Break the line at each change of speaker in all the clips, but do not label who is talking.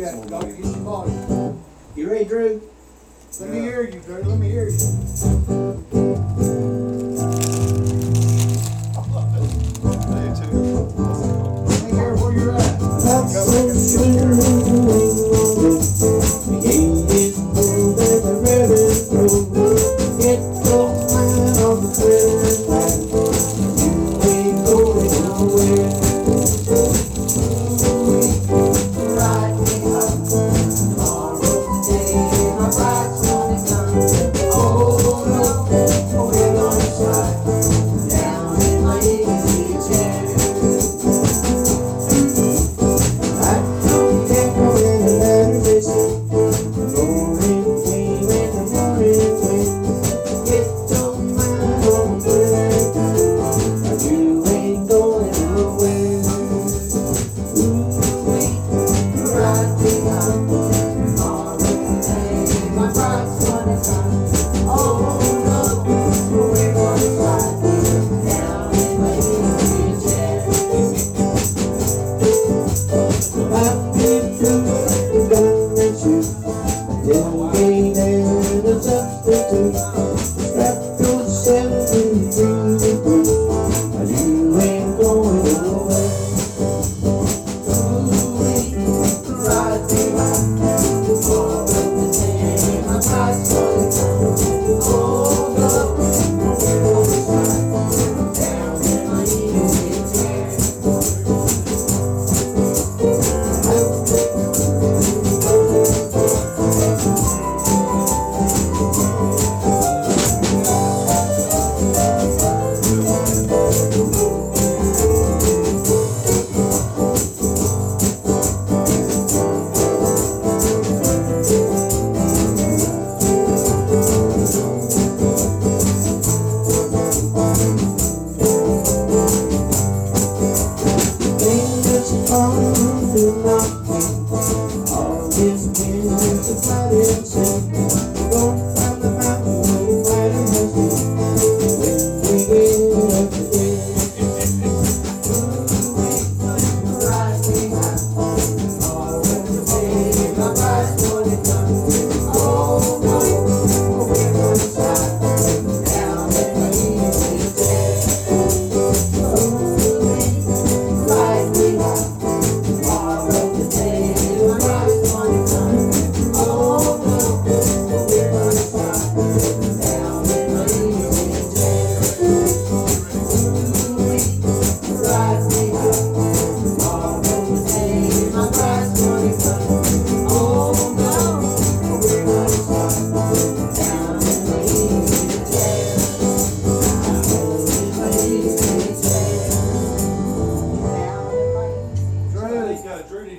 go get your body.
You ready, Drew?
Let me hear you, Drew, let me hear you.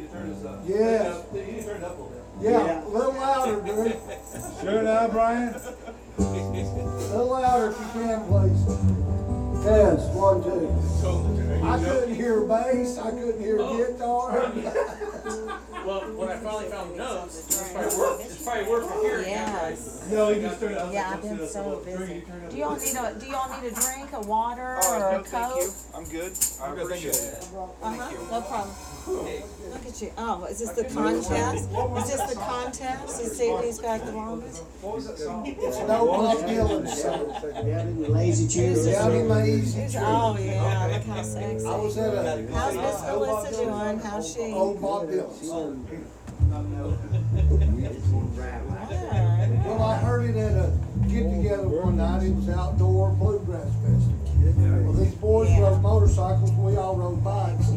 Need to turn this up.
Yes.
You need to turn it up a little bit.
yeah, a little louder, Drew.
Sure now, Brian?
A little louder if you can, please. Yes, one, two. I couldn't hear bass, I couldn't hear guitar.
Well, when I finally found notes, it's probably work, it's probably work for here.
Yes.
No, he just turned it up.
Yeah, I've been so busy. Do y'all need a, do y'all need a drink, a water, or a coke?
I'm good. I appreciate it.
Uh-huh, no problem. Look at you, oh, is this the contest? Is this the contest to see who's got the longest?
It's no Bob Dylan song.
Lazy Tuesday.
Down in my
Who's-
chair.
Oh, yeah, look how sexy.
I was at a
How's Miss Melissa doing? How's she?
old Bob Dylan song.
Good.
Well, I heard it at a get-together one night, it was outdoor bluegrass festival. Well, these boys
Yeah.
rode motorcycles, we all rode bikes.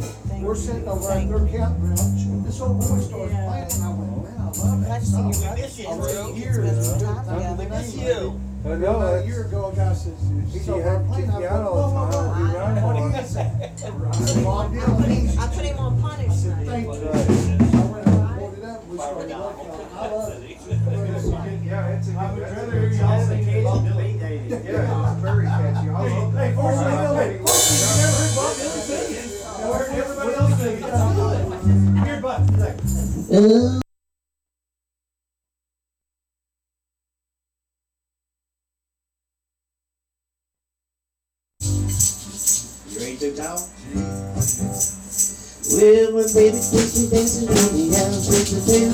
We're sitting over at their campground, this old boy starts playing, and I went, man, I love
Glad
that
to see your
song.
brother.
Over
Spend
years,
time
been under the
together.
name
I know,
About a
that's,
year ago, a guy says, he's
see,
over
you
there
have to
playing,
kick
I
you
go,
out all
whoa,
the
whoa,
time,
whoa.
you run
What
hard.
is that? I said, Bob Dylan, he's.
I put him on punishment.
Thank you. I went home and pulled it up, we started working on it, I love it.
yeah, it's a
I would
a
rather hear y'all sing it
Yeah, it's very catchy. I love that.
Hey,
song.
Forrest,
I
Hill,
love
hey,
it.
Forrest, you never heard Bob sing?
I heard everybody else sing it.
down.
Well, my baby, please, you dancing on the house with the.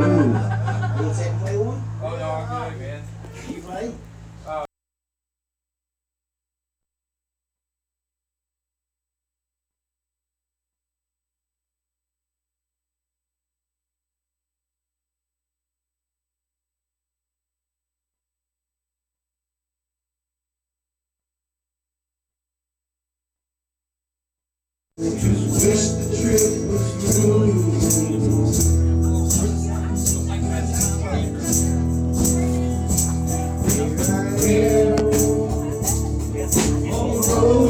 i Just wish the trip was through. road.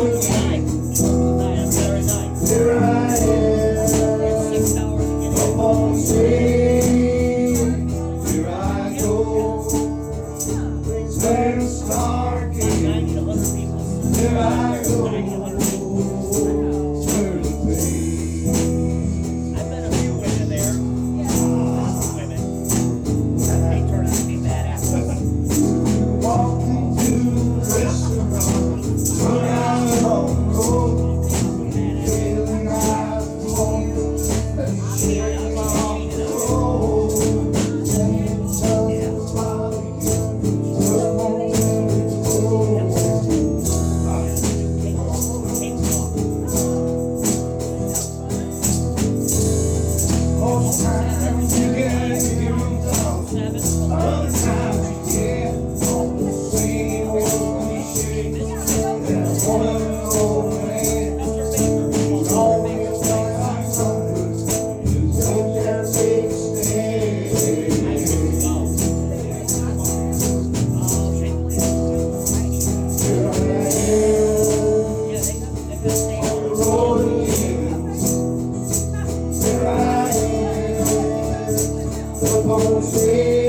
Am,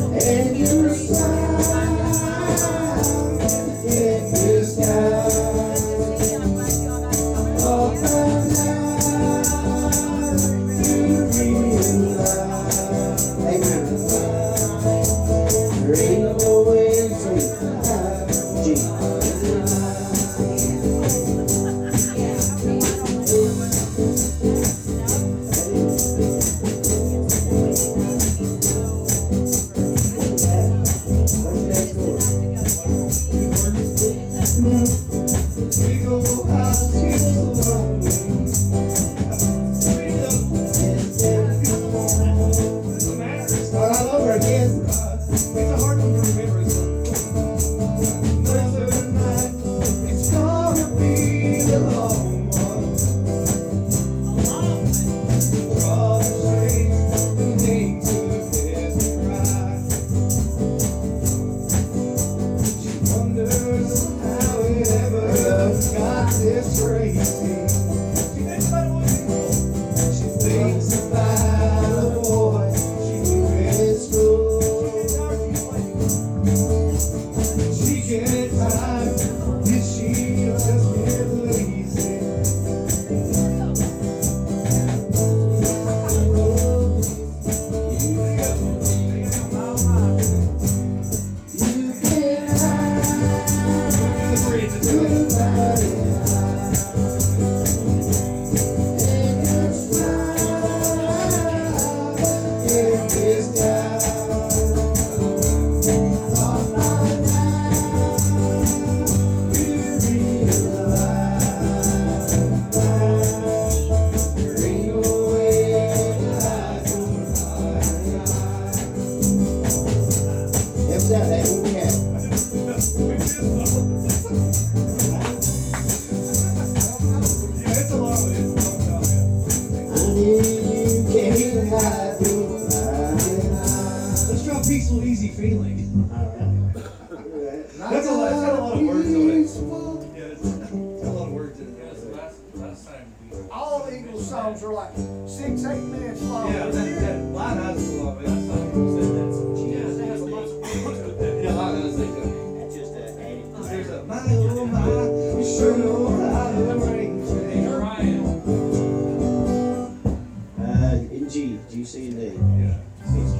and you Let's drop peaceful,
easy feeling. That's a lot. Of words on it. Yeah, a lot of words in it.
Last, time.
All Eagles songs are like six, eight minutes long.
Yeah, that, that
line long.
Uh, in G, G, C, and D.
Yeah.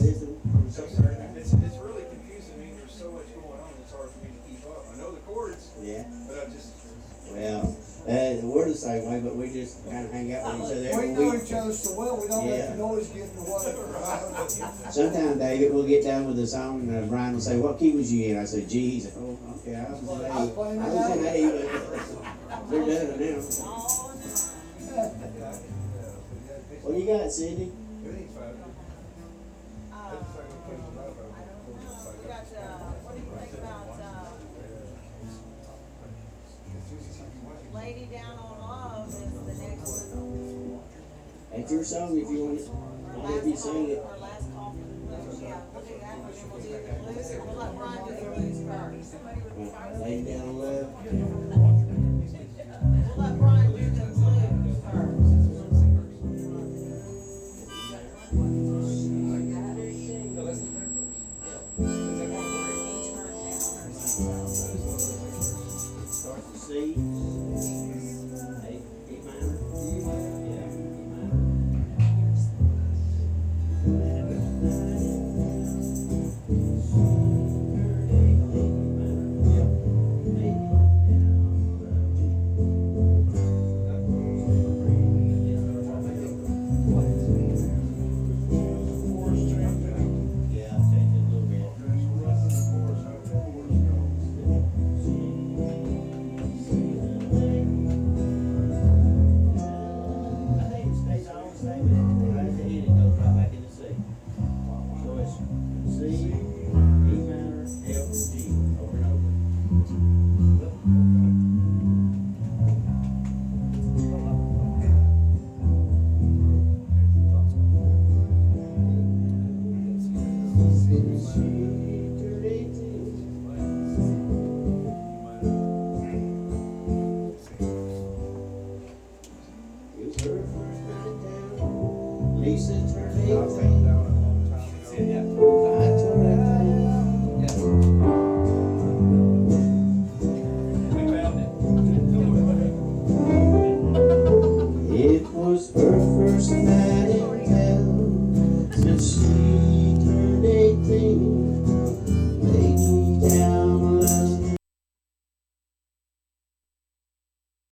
You
want to play this one?
It's, it's really confusing, I mean, there's so much going on, it's hard for me to keep up. I know the chords,
Yeah.
but I just,
Well, uh, we're the same way, but we just kind of hang out with each other
We
every
know
week.
each other so well, we don't let
Yeah.
the noise get in the way.
Sometimes, David, we'll get down with the song, and uh, Brian will say, "What key was you in?" I say, "G." He said, "Oh, okay, I was in A.
I was playing
I was in A, but they're done now." What you got, Cindy?
Lady Down on Love is the next one.
That's your song if you want it. I'll have you sing it.
our last call for the blues, yeah, we'll do that, and we'll do the blues, we'll let Brian do the blues first.
Lay down love.